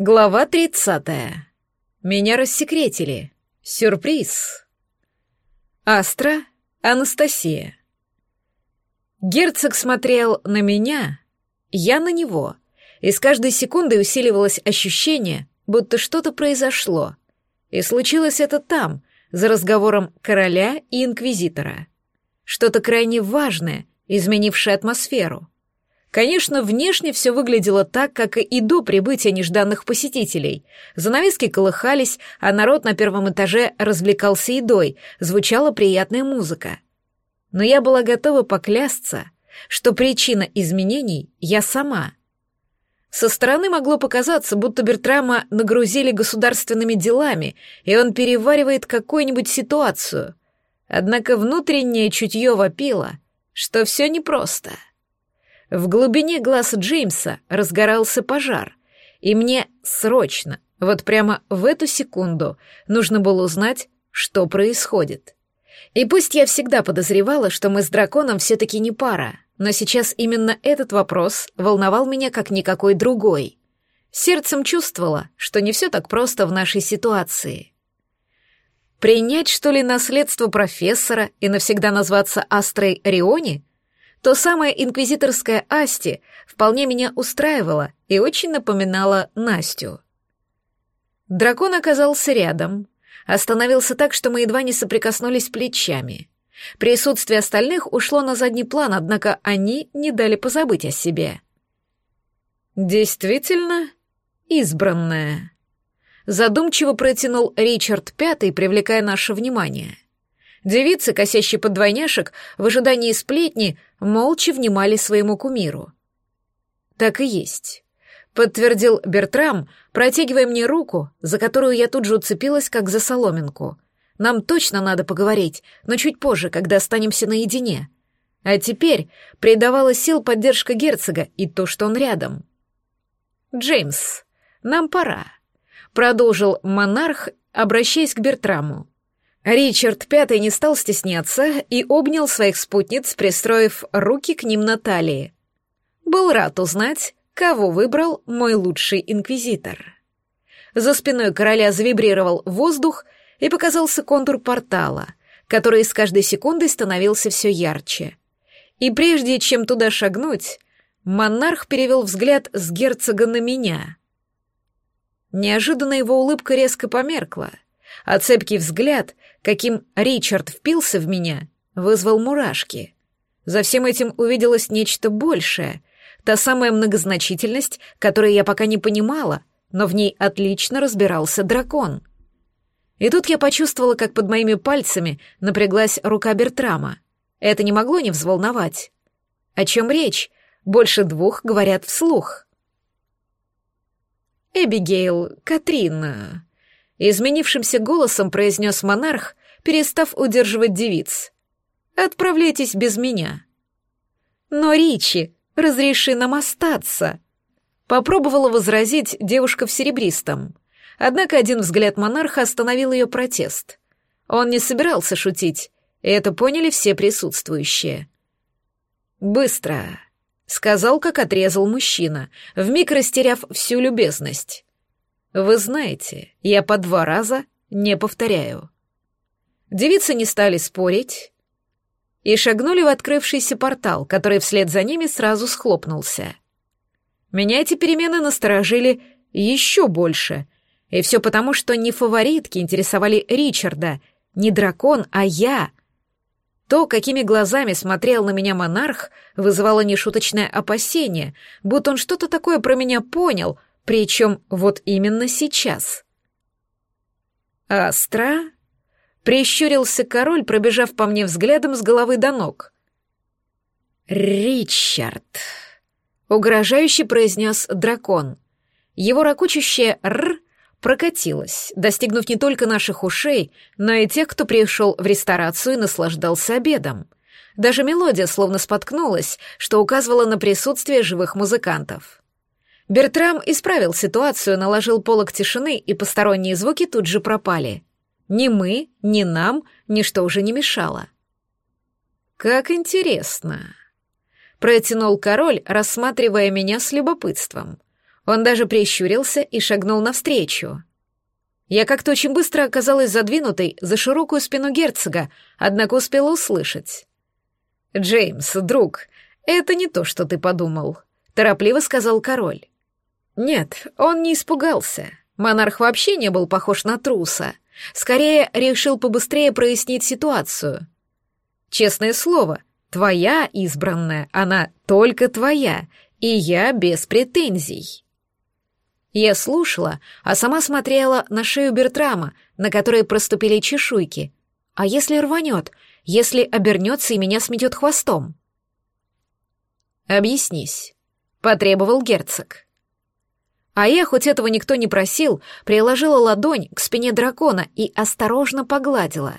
Глава 30. Меня рассекретили. Сюрприз. Астра, Анастасия. Герцог смотрел на меня, я на него, и с каждой секундой усиливалось ощущение, будто что-то произошло. И случилось это там, за разговором короля и инквизитора. Что-то крайне важное, изменившее атмосферу. Конечно, внешне все выглядело так, как и до прибытия нежданных посетителей. Занавески колыхались, а народ на первом этаже развлекался едой, звучала приятная музыка. Но я была готова поклясться, что причина изменений я сама. Со стороны могло показаться, будто Бертрама нагрузили государственными делами, и он переваривает какую-нибудь ситуацию. Однако внутреннее чутье вопило, что все непросто. В глубине глаз Джеймса разгорался пожар, и мне срочно, вот прямо в эту секунду, нужно было узнать, что происходит. И пусть я всегда подозревала, что мы с драконом все-таки не пара, но сейчас именно этот вопрос волновал меня как никакой другой. Сердцем чувствовала, что не все так просто в нашей ситуации. Принять, что ли, наследство профессора и навсегда назваться Астрой Риони, то самое инквизиторское Асти вполне меня устраивало и очень напоминало Настю. Дракон оказался рядом, остановился так, что мы едва не соприкоснулись плечами. Присутствие остальных ушло на задний план, однако они не дали позабыть о себе. «Действительно избранная», — задумчиво протянул Ричард Пятый, привлекая наше внимание — Девицы, косящие под двойняшек, в ожидании сплетни, молча внимали своему кумиру. «Так и есть», — подтвердил Бертрам, протягивая мне руку, за которую я тут же уцепилась, как за соломинку. «Нам точно надо поговорить, но чуть позже, когда останемся наедине». А теперь придавала сил поддержка герцога и то, что он рядом. «Джеймс, нам пора», — продолжил монарх, обращаясь к Бертраму. Ричард Пятый не стал стесняться и обнял своих спутниц, пристроив руки к ним на талии. Был рад узнать, кого выбрал мой лучший инквизитор. За спиной короля завибрировал воздух и показался контур портала, который с каждой секундой становился все ярче. И прежде чем туда шагнуть, монарх перевел взгляд с герцога на меня. Неожиданно его улыбка резко померкла, а цепкий взгляд — каким Ричард впился в меня, вызвал мурашки. За всем этим увиделось нечто большее, та самая многозначительность, которую я пока не понимала, но в ней отлично разбирался дракон. И тут я почувствовала, как под моими пальцами напряглась рука Бертрама. Это не могло не взволновать. О чем речь? Больше двух говорят вслух. «Эбигейл, Катрина. Изменившимся голосом произнес монарх, перестав удерживать девиц. «Отправляйтесь без меня». «Но, Ричи, разреши нам остаться», — попробовала возразить девушка в серебристом. Однако один взгляд монарха остановил ее протест. Он не собирался шутить, и это поняли все присутствующие. «Быстро», — сказал, как отрезал мужчина, вмиг растеряв всю любезность. Вы знаете, я по два раза не повторяю. Девицы не стали спорить и шагнули в открывшийся портал, который вслед за ними сразу схлопнулся. Меня эти перемены насторожили еще больше, и все потому, что не фаворитки интересовали Ричарда, не дракон, а я. То, какими глазами смотрел на меня монарх, вызывало нешуточное опасение, будто он что-то такое про меня понял — причем вот именно сейчас. «Астра?» — прищурился король, пробежав по мне взглядом с головы до ног. «Ричард!» — угрожающе произнес дракон. Его ракучащее «р» прокатилось, достигнув не только наших ушей, но и тех, кто пришел в ресторацию и наслаждался обедом. Даже мелодия словно споткнулась, что указывало на присутствие живых музыкантов. Бертрам исправил ситуацию, наложил полог тишины, и посторонние звуки тут же пропали. Ни мы, ни нам ничто уже не мешало. «Как интересно!» — протянул король, рассматривая меня с любопытством. Он даже прищурился и шагнул навстречу. Я как-то очень быстро оказалась задвинутой за широкую спину герцога, однако успела услышать. «Джеймс, друг, это не то, что ты подумал», — торопливо сказал король. Нет, он не испугался. Монарх вообще не был похож на труса. Скорее, решил побыстрее прояснить ситуацию. Честное слово, твоя избранная, она только твоя, и я без претензий. Я слушала, а сама смотрела на шею Бертрама, на которой проступили чешуйки. А если рванет? Если обернется и меня сметет хвостом? Объяснись, — потребовал герцог. А я, хоть этого никто не просил, приложила ладонь к спине дракона и осторожно погладила.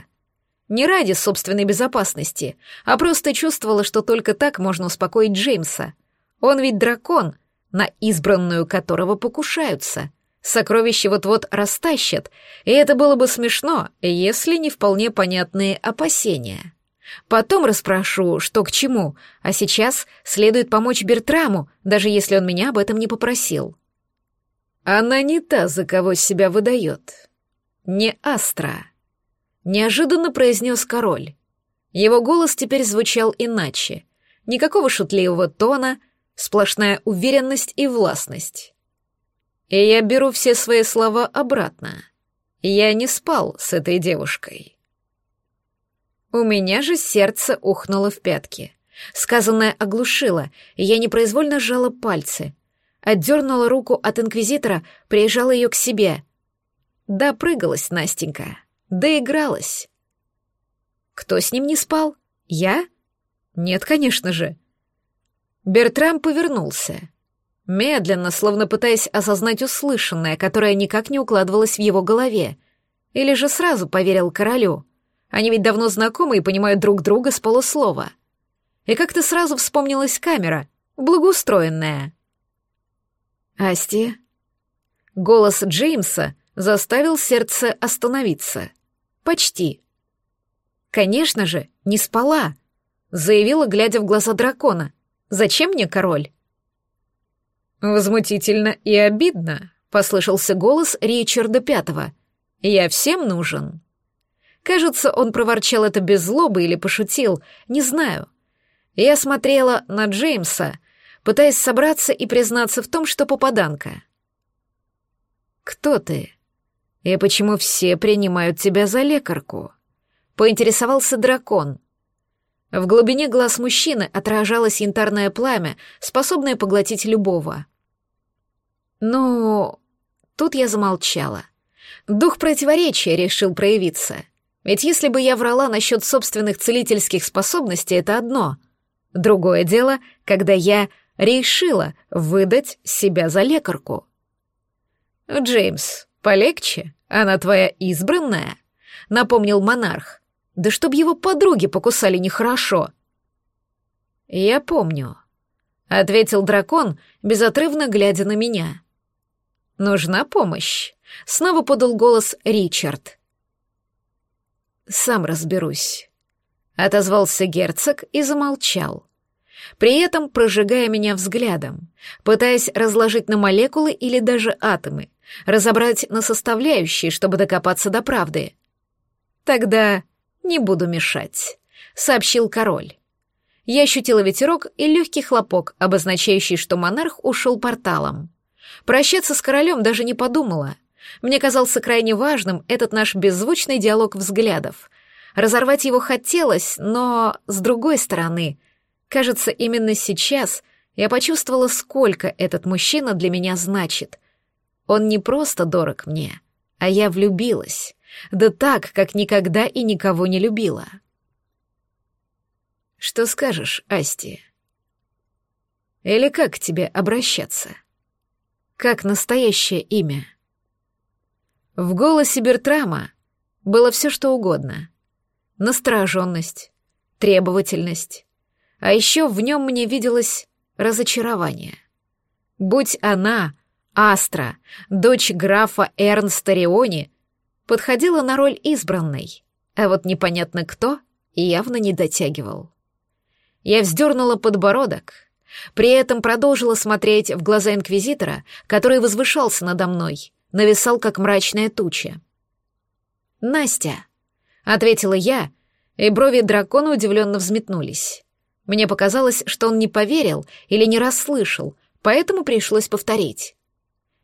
Не ради собственной безопасности, а просто чувствовала, что только так можно успокоить Джеймса. Он ведь дракон, на избранную которого покушаются. сокровища вот-вот растащат, и это было бы смешно, если не вполне понятные опасения. Потом расспрошу, что к чему, а сейчас следует помочь Бертраму, даже если он меня об этом не попросил. Она не та, за кого себя выдает. Не Астра. Неожиданно произнес король. Его голос теперь звучал иначе. Никакого шутливого тона, сплошная уверенность и властность. И я беру все свои слова обратно. Я не спал с этой девушкой. У меня же сердце ухнуло в пятки. Сказанное оглушило, и я непроизвольно сжала пальцы, отдернула руку от инквизитора, приезжала ее к себе. Да прыгалась Настенька, да игралась. Кто с ним не спал? Я? Нет, конечно же. Бертрам повернулся. Медленно, словно пытаясь осознать услышанное, которое никак не укладывалось в его голове. Или же сразу поверил королю. Они ведь давно знакомы и понимают друг друга с полуслова. И как-то сразу вспомнилась камера, благоустроенная. «Асти?» Голос Джеймса заставил сердце остановиться. «Почти». «Конечно же, не спала», — заявила, глядя в глаза дракона. «Зачем мне король?» «Возмутительно и обидно», — послышался голос Ричарда Пятого. «Я всем нужен». Кажется, он проворчал это без злобы или пошутил, не знаю. Я смотрела на Джеймса, пытаясь собраться и признаться в том, что попаданка. «Кто ты? И почему все принимают тебя за лекарку?» — поинтересовался дракон. В глубине глаз мужчины отражалось янтарное пламя, способное поглотить любого. «Ну...» Тут я замолчала. Дух противоречия решил проявиться. Ведь если бы я врала насчет собственных целительских способностей, это одно. Другое дело, когда я решила выдать себя за лекарку. «Джеймс, полегче, она твоя избранная», — напомнил монарх. «Да чтоб его подруги покусали нехорошо». «Я помню», — ответил дракон, безотрывно глядя на меня. «Нужна помощь», — снова подал голос Ричард. «Сам разберусь», — отозвался герцог и замолчал при этом прожигая меня взглядом, пытаясь разложить на молекулы или даже атомы, разобрать на составляющие, чтобы докопаться до правды. «Тогда не буду мешать», — сообщил король. Я ощутила ветерок и легкий хлопок, обозначающий, что монарх ушел порталом. Прощаться с королем даже не подумала. Мне казался крайне важным этот наш беззвучный диалог взглядов. Разорвать его хотелось, но, с другой стороны, Кажется, именно сейчас я почувствовала, сколько этот мужчина для меня значит. Он не просто дорог мне, а я влюбилась. Да так, как никогда и никого не любила. Что скажешь, Асти? Или как к тебе обращаться? Как настоящее имя? В голосе Бертрама было все что угодно. Настороженность, требовательность, а еще в нем мне виделось разочарование. Будь она, Астра, дочь графа Эрнста Риони, подходила на роль избранной, а вот непонятно кто явно не дотягивал. Я вздернула подбородок, при этом продолжила смотреть в глаза инквизитора, который возвышался надо мной, нависал как мрачная туча. «Настя», — ответила я, и брови дракона удивленно взметнулись. Мне показалось, что он не поверил или не расслышал, поэтому пришлось повторить.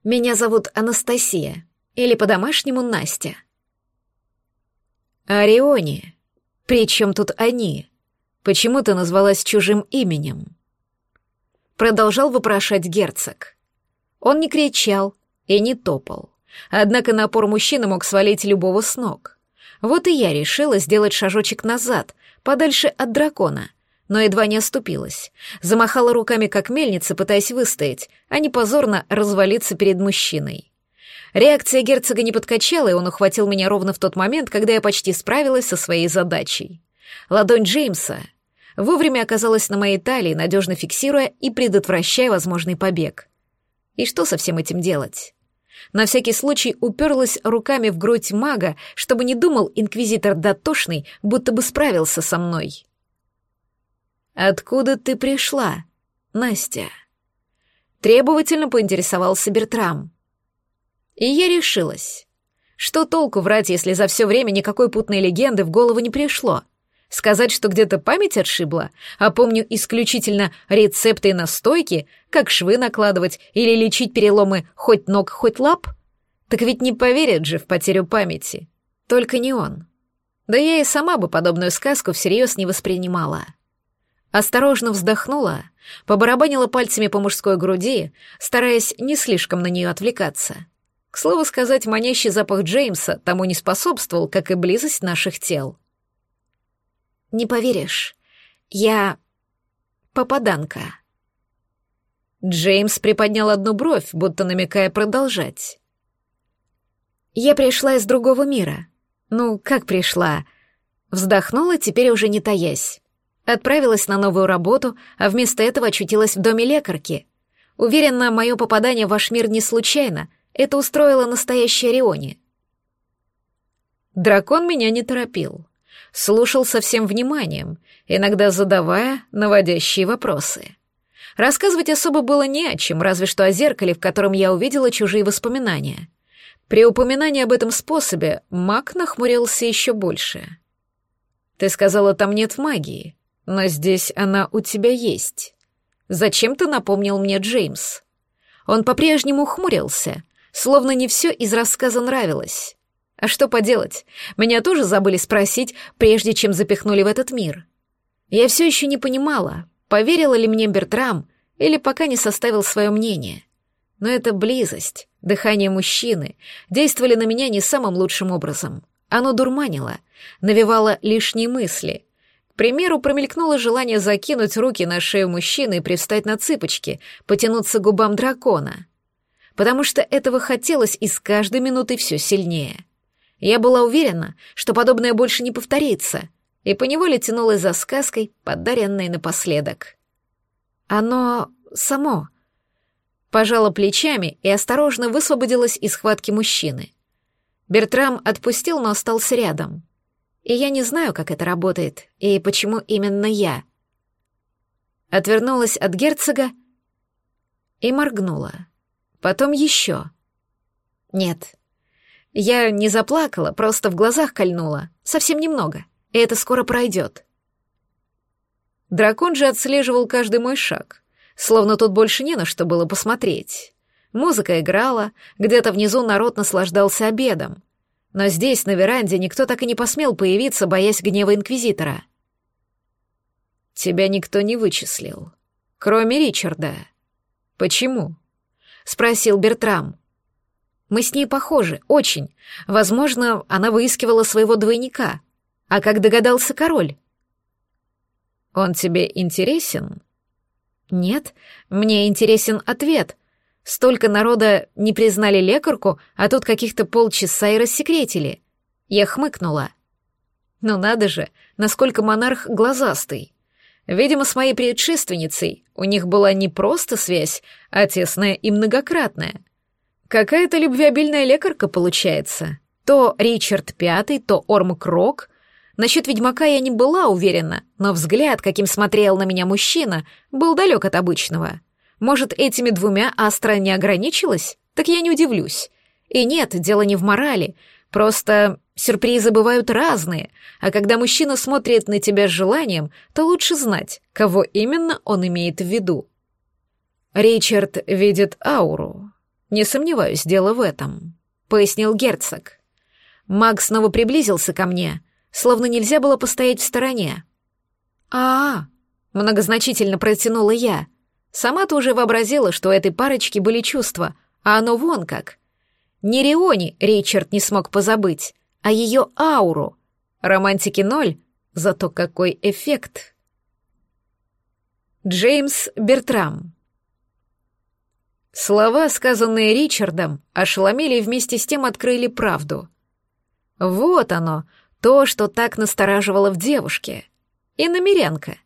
«Меня зовут Анастасия, или по-домашнему Настя». «Орионе, причем тут они? Почему ты назвалась чужим именем?» Продолжал вопрошать герцог. Он не кричал и не топал, однако напор мужчины мог свалить любого с ног. Вот и я решила сделать шажочек назад, подальше от дракона, но едва не оступилась. Замахала руками, как мельница, пытаясь выстоять, а не позорно развалиться перед мужчиной. Реакция герцога не подкачала, и он ухватил меня ровно в тот момент, когда я почти справилась со своей задачей. Ладонь Джеймса вовремя оказалась на моей талии, надежно фиксируя и предотвращая возможный побег. И что со всем этим делать? На всякий случай уперлась руками в грудь мага, чтобы не думал инквизитор дотошный, будто бы справился со мной. «Откуда ты пришла, Настя?» Требовательно поинтересовался Бертрам. И я решилась. Что толку врать, если за все время никакой путной легенды в голову не пришло? Сказать, что где-то память отшибла, а помню исключительно рецепты и настойки, как швы накладывать или лечить переломы хоть ног, хоть лап? Так ведь не поверят же в потерю памяти. Только не он. Да я и сама бы подобную сказку всерьез не воспринимала. Осторожно вздохнула, побарабанила пальцами по мужской груди, стараясь не слишком на нее отвлекаться. К слову сказать, манящий запах Джеймса тому не способствовал, как и близость наших тел. «Не поверишь, я... попаданка». Джеймс приподнял одну бровь, будто намекая продолжать. «Я пришла из другого мира. Ну, как пришла?» Вздохнула, теперь уже не таясь. Отправилась на новую работу, а вместо этого очутилась в доме лекарки. Уверена, мое попадание в ваш мир не случайно. Это устроило настоящее Риони. Дракон меня не торопил. Слушал со всем вниманием, иногда задавая наводящие вопросы. Рассказывать особо было не о чем, разве что о зеркале, в котором я увидела чужие воспоминания. При упоминании об этом способе маг нахмурился еще больше. «Ты сказала, там нет магии. Но здесь она у тебя есть. Зачем ты напомнил мне Джеймс? Он по-прежнему хмурился, словно не все из рассказа нравилось. А что поделать? Меня тоже забыли спросить, прежде чем запихнули в этот мир. Я все еще не понимала, поверила ли мне Бертрам или пока не составил свое мнение. Но эта близость, дыхание мужчины действовали на меня не самым лучшим образом. Оно дурманило, навевало лишние мысли, Примеру, промелькнуло желание закинуть руки на шею мужчины и пристать на цыпочки, потянуться к губам дракона. Потому что этого хотелось и с каждой минутой все сильнее. Я была уверена, что подобное больше не повторится, и поневоле тянулась за сказкой, подаренной напоследок. Оно само. Пожала плечами и осторожно высвободилась из схватки мужчины. Бертрам отпустил, но остался рядом — и я не знаю, как это работает, и почему именно я. Отвернулась от герцога и моргнула. Потом еще. Нет. Я не заплакала, просто в глазах кольнула. Совсем немного. И это скоро пройдет. Дракон же отслеживал каждый мой шаг, словно тут больше не на что было посмотреть. Музыка играла, где-то внизу народ наслаждался обедом — но здесь, на веранде, никто так и не посмел появиться, боясь гнева Инквизитора. «Тебя никто не вычислил. Кроме Ричарда. Почему?» — спросил Бертрам. «Мы с ней похожи, очень. Возможно, она выискивала своего двойника. А как догадался король?» «Он тебе интересен?» «Нет, мне интересен ответ», Столько народа не признали лекарку, а тут каких-то полчаса и рассекретили. Я хмыкнула. Но надо же, насколько монарх глазастый. Видимо, с моей предшественницей у них была не просто связь, а тесная и многократная. Какая-то любвеобильная лекарка получается. То Ричард Пятый, то Орм Крок. Насчет ведьмака я не была уверена, но взгляд, каким смотрел на меня мужчина, был далек от обычного. Может, этими двумя Астра не ограничилась? Так я не удивлюсь. И нет, дело не в морали. Просто сюрпризы бывают разные, а когда мужчина смотрит на тебя с желанием, то лучше знать, кого именно он имеет в виду. Ричард видит ауру. Не сомневаюсь, дело в этом, пояснил герцог. Маг снова приблизился ко мне, словно нельзя было постоять в стороне. А, -а, -а многозначительно протянула я. Сама-то уже вообразила, что у этой парочки были чувства, а оно вон как. Не Риони Ричард не смог позабыть, а ее ауру. Романтики ноль, зато какой эффект. Джеймс Бертрам Слова, сказанные Ричардом, ошеломили и вместе с тем открыли правду. Вот оно, то, что так настораживало в девушке. И намерянка.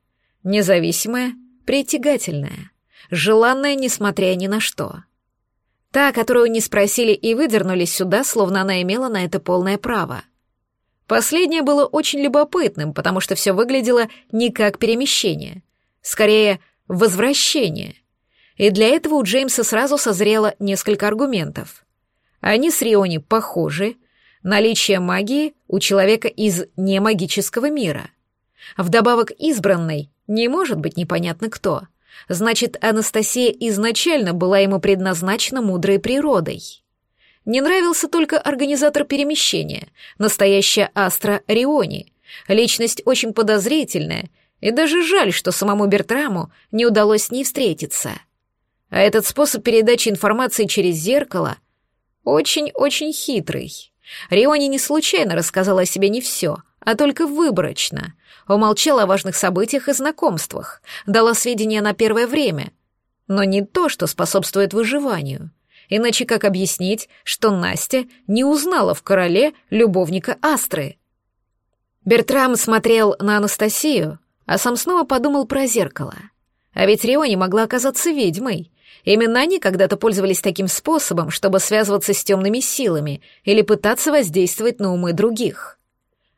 Независимая, притягательная желанная, несмотря ни на что. Та, которую не спросили и выдернули сюда, словно она имела на это полное право. Последнее было очень любопытным, потому что все выглядело не как перемещение, скорее возвращение. И для этого у Джеймса сразу созрело несколько аргументов. Они с Риони похожи, наличие магии у человека из немагического мира. Вдобавок избранный не может быть непонятно кто — Значит, Анастасия изначально была ему предназначена мудрой природой. Не нравился только организатор перемещения, настоящая Астра Риони. Личность очень подозрительная, и даже жаль, что самому Бертраму не удалось с ней встретиться. А этот способ передачи информации через зеркало очень-очень хитрый. Риони не случайно рассказала о себе не все — а только выборочно. Умолчала о важных событиях и знакомствах, дала сведения на первое время, но не то, что способствует выживанию. Иначе как объяснить, что Настя не узнала в короле любовника Астры? Бертрам смотрел на Анастасию, а сам снова подумал про зеркало. А ведь Рионе могла оказаться ведьмой. Именно они когда-то пользовались таким способом, чтобы связываться с темными силами или пытаться воздействовать на умы других.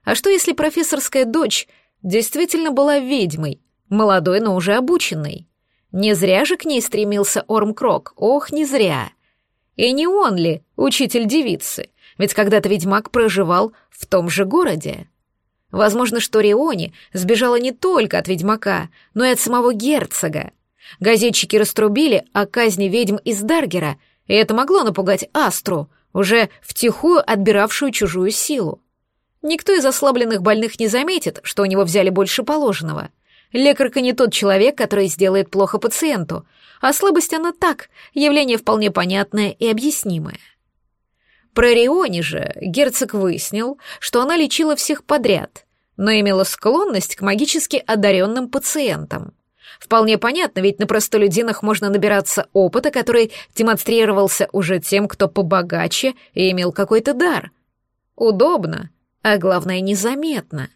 А что, если профессорская дочь действительно была ведьмой, молодой, но уже обученной? Не зря же к ней стремился Ормкрок. Ох, не зря. И не он ли, учитель девицы? Ведь когда-то ведьмак проживал в том же городе. Возможно, что Риони сбежала не только от ведьмака, но и от самого герцога. Газетчики раструбили о казни ведьм из Даргера, и это могло напугать Астру, уже втихую отбиравшую чужую силу. Никто из ослабленных больных не заметит, что у него взяли больше положенного. Лекарка не тот человек, который сделает плохо пациенту, а слабость она так, явление вполне понятное и объяснимое. Про Риони же герцог выяснил, что она лечила всех подряд, но имела склонность к магически одаренным пациентам. Вполне понятно, ведь на простолюдинах можно набираться опыта, который демонстрировался уже тем, кто побогаче и имел какой-то дар. Удобно, а главное незаметно.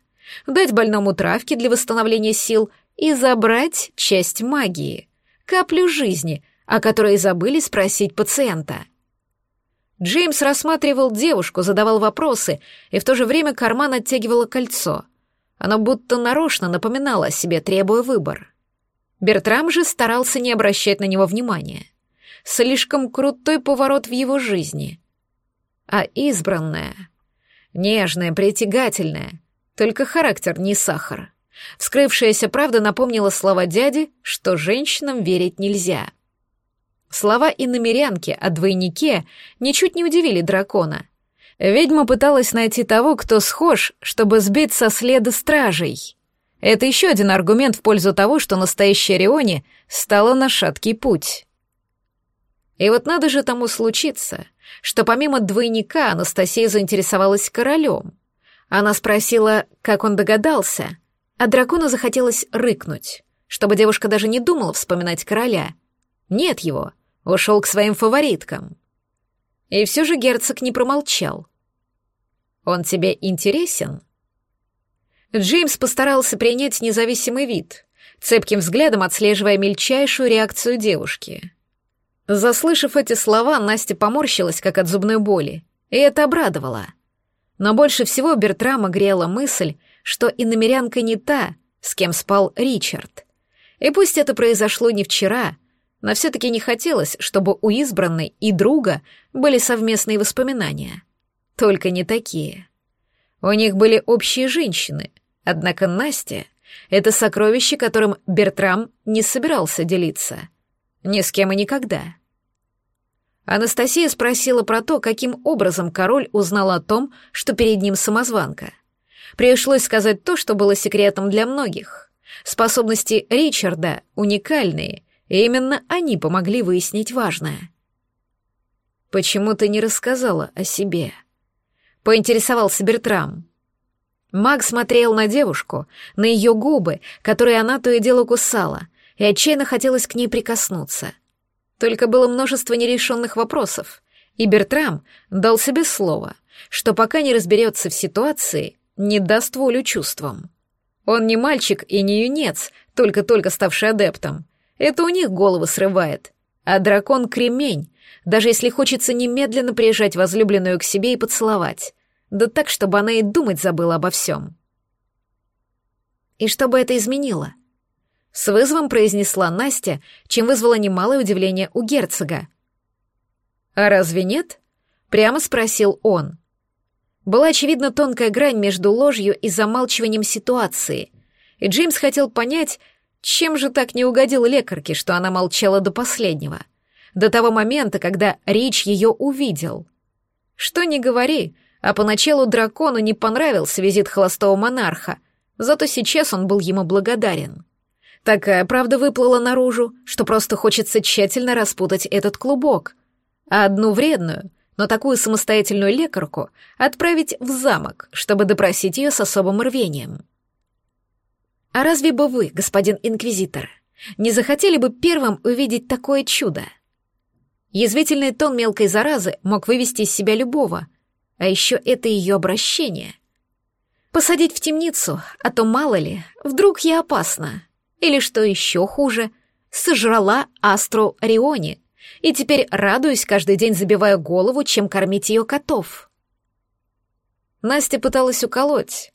Дать больному травки для восстановления сил и забрать часть магии, каплю жизни, о которой забыли спросить пациента. Джеймс рассматривал девушку, задавал вопросы, и в то же время карман оттягивало кольцо. Оно будто нарочно напоминало о себе, требуя выбор. Бертрам же старался не обращать на него внимания. Слишком крутой поворот в его жизни. А избранная Нежная, притягательная. Только характер не сахар. Вскрывшаяся правда напомнила слова дяди, что женщинам верить нельзя. Слова и намерянки о двойнике ничуть не удивили дракона. Ведьма пыталась найти того, кто схож, чтобы сбить со следа стражей. Это еще один аргумент в пользу того, что настоящая Рионе стала на шаткий путь. И вот надо же тому случиться, что помимо двойника Анастасия заинтересовалась королем. Она спросила, как он догадался, а дракону захотелось рыкнуть, чтобы девушка даже не думала вспоминать короля. Нет его, ушел к своим фавориткам. И все же герцог не промолчал. «Он тебе интересен?» Джеймс постарался принять независимый вид, цепким взглядом отслеживая мельчайшую реакцию девушки — Заслышав эти слова, Настя поморщилась, как от зубной боли, и это обрадовало. Но больше всего Бертрама грела мысль, что и намерянка не та, с кем спал Ричард. И пусть это произошло не вчера, но все-таки не хотелось, чтобы у избранной и друга были совместные воспоминания. Только не такие. У них были общие женщины, однако Настя — это сокровище, которым Бертрам не собирался делиться — ни с кем и никогда. Анастасия спросила про то, каким образом король узнал о том, что перед ним самозванка. Пришлось сказать то, что было секретом для многих. Способности Ричарда уникальные, и именно они помогли выяснить важное. «Почему ты не рассказала о себе?» — поинтересовался Бертрам. Маг смотрел на девушку, на ее губы, которые она то и дело кусала, и отчаянно хотелось к ней прикоснуться. Только было множество нерешенных вопросов, и Бертрам дал себе слово, что пока не разберется в ситуации, не даст волю чувствам. Он не мальчик и не юнец, только-только ставший адептом. Это у них головы срывает. А дракон — кремень, даже если хочется немедленно приезжать возлюбленную к себе и поцеловать. Да так, чтобы она и думать забыла обо всем. И чтобы это изменило — с вызовом произнесла Настя, чем вызвало немалое удивление у герцога. «А разве нет?» — прямо спросил он. Была очевидна тонкая грань между ложью и замалчиванием ситуации, и Джеймс хотел понять, чем же так не угодил лекарке, что она молчала до последнего, до того момента, когда Рич ее увидел. Что ни говори, а поначалу дракону не понравился визит холостого монарха, зато сейчас он был ему благодарен. Такая э, правда выплыла наружу, что просто хочется тщательно распутать этот клубок. А одну вредную, но такую самостоятельную лекарку отправить в замок, чтобы допросить ее с особым рвением. А разве бы вы, господин инквизитор, не захотели бы первым увидеть такое чудо? Язвительный тон мелкой заразы мог вывести из себя любого, а еще это ее обращение. Посадить в темницу, а то мало ли, вдруг я опасна или, что еще хуже, сожрала Астру Риони, и теперь радуюсь каждый день, забивая голову, чем кормить ее котов. Настя пыталась уколоть,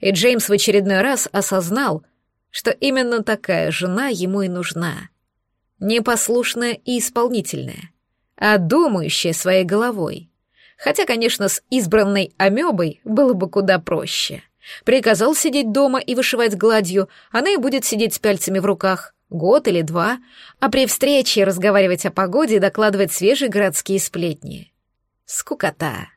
и Джеймс в очередной раз осознал, что именно такая жена ему и нужна. Непослушная и исполнительная, а думающая своей головой. Хотя, конечно, с избранной амебой было бы куда проще. — Приказал сидеть дома и вышивать гладью, она и будет сидеть с пяльцами в руках. Год или два. А при встрече разговаривать о погоде и докладывать свежие городские сплетни. Скукота.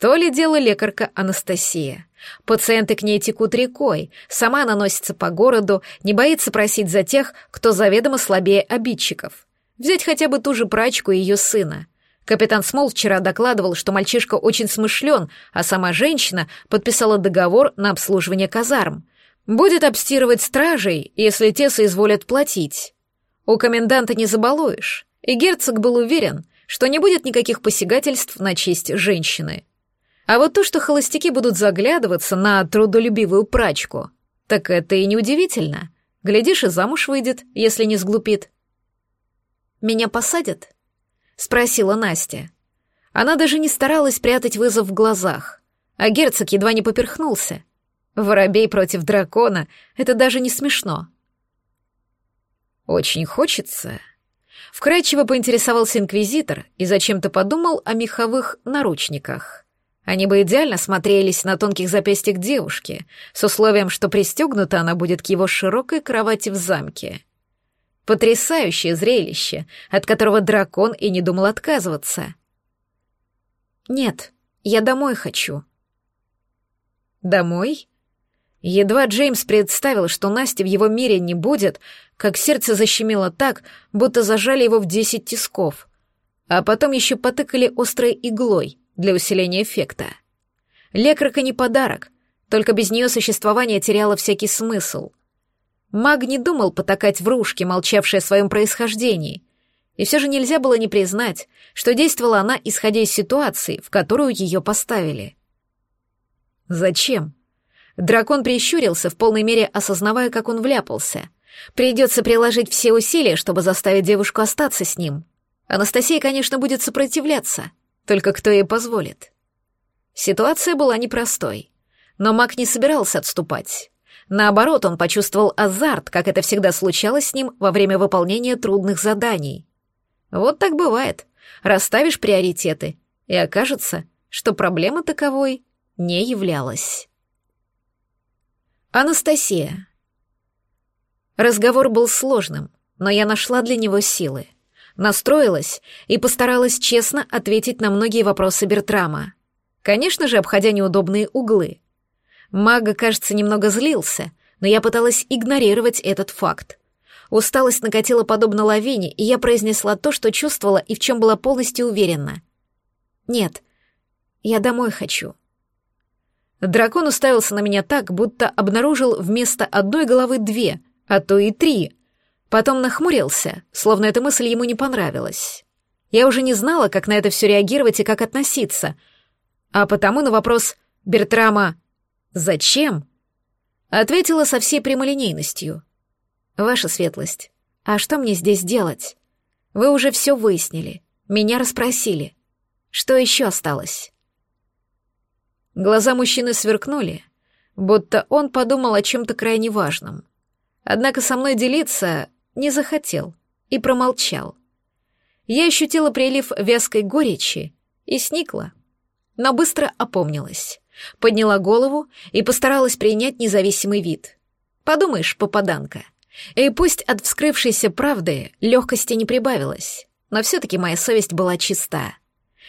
То ли дело лекарка Анастасия. Пациенты к ней текут рекой, сама наносится по городу, не боится просить за тех, кто заведомо слабее обидчиков. Взять хотя бы ту же прачку и ее сына. Капитан Смол вчера докладывал, что мальчишка очень смышлен, а сама женщина подписала договор на обслуживание казарм. Будет обстирывать стражей, если те соизволят платить. У коменданта не забалуешь. И герцог был уверен, что не будет никаких посягательств на честь женщины. А вот то, что холостяки будут заглядываться на трудолюбивую прачку, так это и неудивительно. Глядишь, и замуж выйдет, если не сглупит. «Меня посадят?» спросила Настя. Она даже не старалась прятать вызов в глазах, а герцог едва не поперхнулся. Воробей против дракона — это даже не смешно. «Очень хочется». Вкрадчиво поинтересовался инквизитор и зачем-то подумал о меховых наручниках. Они бы идеально смотрелись на тонких запястьях девушки, с условием, что пристегнута она будет к его широкой кровати в замке. Потрясающее зрелище, от которого дракон и не думал отказываться. «Нет, я домой хочу». «Домой?» Едва Джеймс представил, что Насти в его мире не будет, как сердце защемило так, будто зажали его в десять тисков, а потом еще потыкали острой иглой для усиления эффекта. Лекарка не подарок, только без нее существование теряло всякий смысл. Маг не думал потакать в молчавшей о своем происхождении. И все же нельзя было не признать, что действовала она, исходя из ситуации, в которую ее поставили. «Зачем?» Дракон прищурился, в полной мере осознавая, как он вляпался. «Придется приложить все усилия, чтобы заставить девушку остаться с ним. Анастасия, конечно, будет сопротивляться, только кто ей позволит?» Ситуация была непростой, но маг не собирался отступать. Наоборот, он почувствовал азарт, как это всегда случалось с ним во время выполнения трудных заданий. Вот так бывает. Расставишь приоритеты, и окажется, что проблема таковой не являлась. Анастасия. Разговор был сложным, но я нашла для него силы. Настроилась и постаралась честно ответить на многие вопросы Бертрама. Конечно же, обходя неудобные углы — Мага, кажется, немного злился, но я пыталась игнорировать этот факт. Усталость накатила подобно лавине, и я произнесла то, что чувствовала и в чем была полностью уверена. «Нет, я домой хочу». Дракон уставился на меня так, будто обнаружил вместо одной головы две, а то и три. Потом нахмурился, словно эта мысль ему не понравилась. Я уже не знала, как на это все реагировать и как относиться, а потому на вопрос Бертрама «Зачем?» Ответила со всей прямолинейностью. «Ваша светлость, а что мне здесь делать? Вы уже все выяснили, меня расспросили. Что еще осталось?» Глаза мужчины сверкнули, будто он подумал о чем-то крайне важном. Однако со мной делиться не захотел и промолчал. Я ощутила прилив вязкой горечи и сникла, но быстро опомнилась. Подняла голову и постаралась принять независимый вид. Подумаешь, попаданка. И пусть от вскрывшейся правды легкости не прибавилось, но все-таки моя совесть была чиста.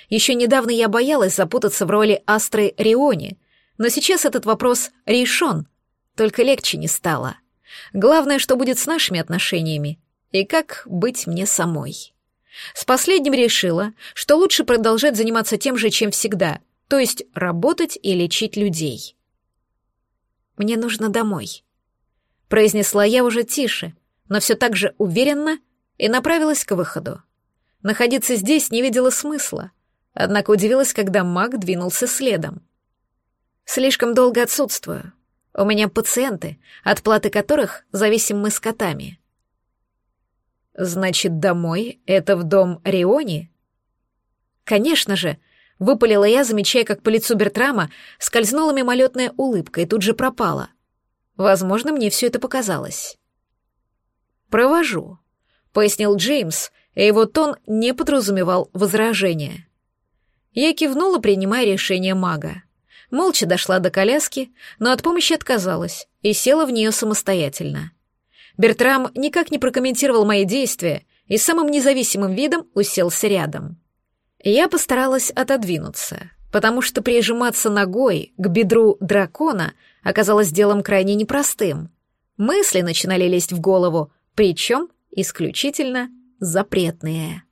Еще недавно я боялась запутаться в роли Астры Риони, но сейчас этот вопрос решен, только легче не стало. Главное, что будет с нашими отношениями и как быть мне самой. С последним решила, что лучше продолжать заниматься тем же, чем всегда, то есть работать и лечить людей. «Мне нужно домой», — произнесла я уже тише, но все так же уверенно и направилась к выходу. Находиться здесь не видела смысла, однако удивилась, когда маг двинулся следом. «Слишком долго отсутствую. У меня пациенты, от платы которых зависим мы с котами». «Значит, домой — это в дом Риони?» «Конечно же», — Выпалила я, замечая, как по лицу Бертрама скользнула мимолетная улыбка и тут же пропала. Возможно, мне все это показалось. «Провожу», — пояснил Джеймс, и его тон не подразумевал возражения. Я кивнула, принимая решение мага. Молча дошла до коляски, но от помощи отказалась и села в нее самостоятельно. Бертрам никак не прокомментировал мои действия и самым независимым видом уселся рядом. Я постаралась отодвинуться, потому что прижиматься ногой к бедру дракона оказалось делом крайне непростым. Мысли начинали лезть в голову, причем исключительно запретные.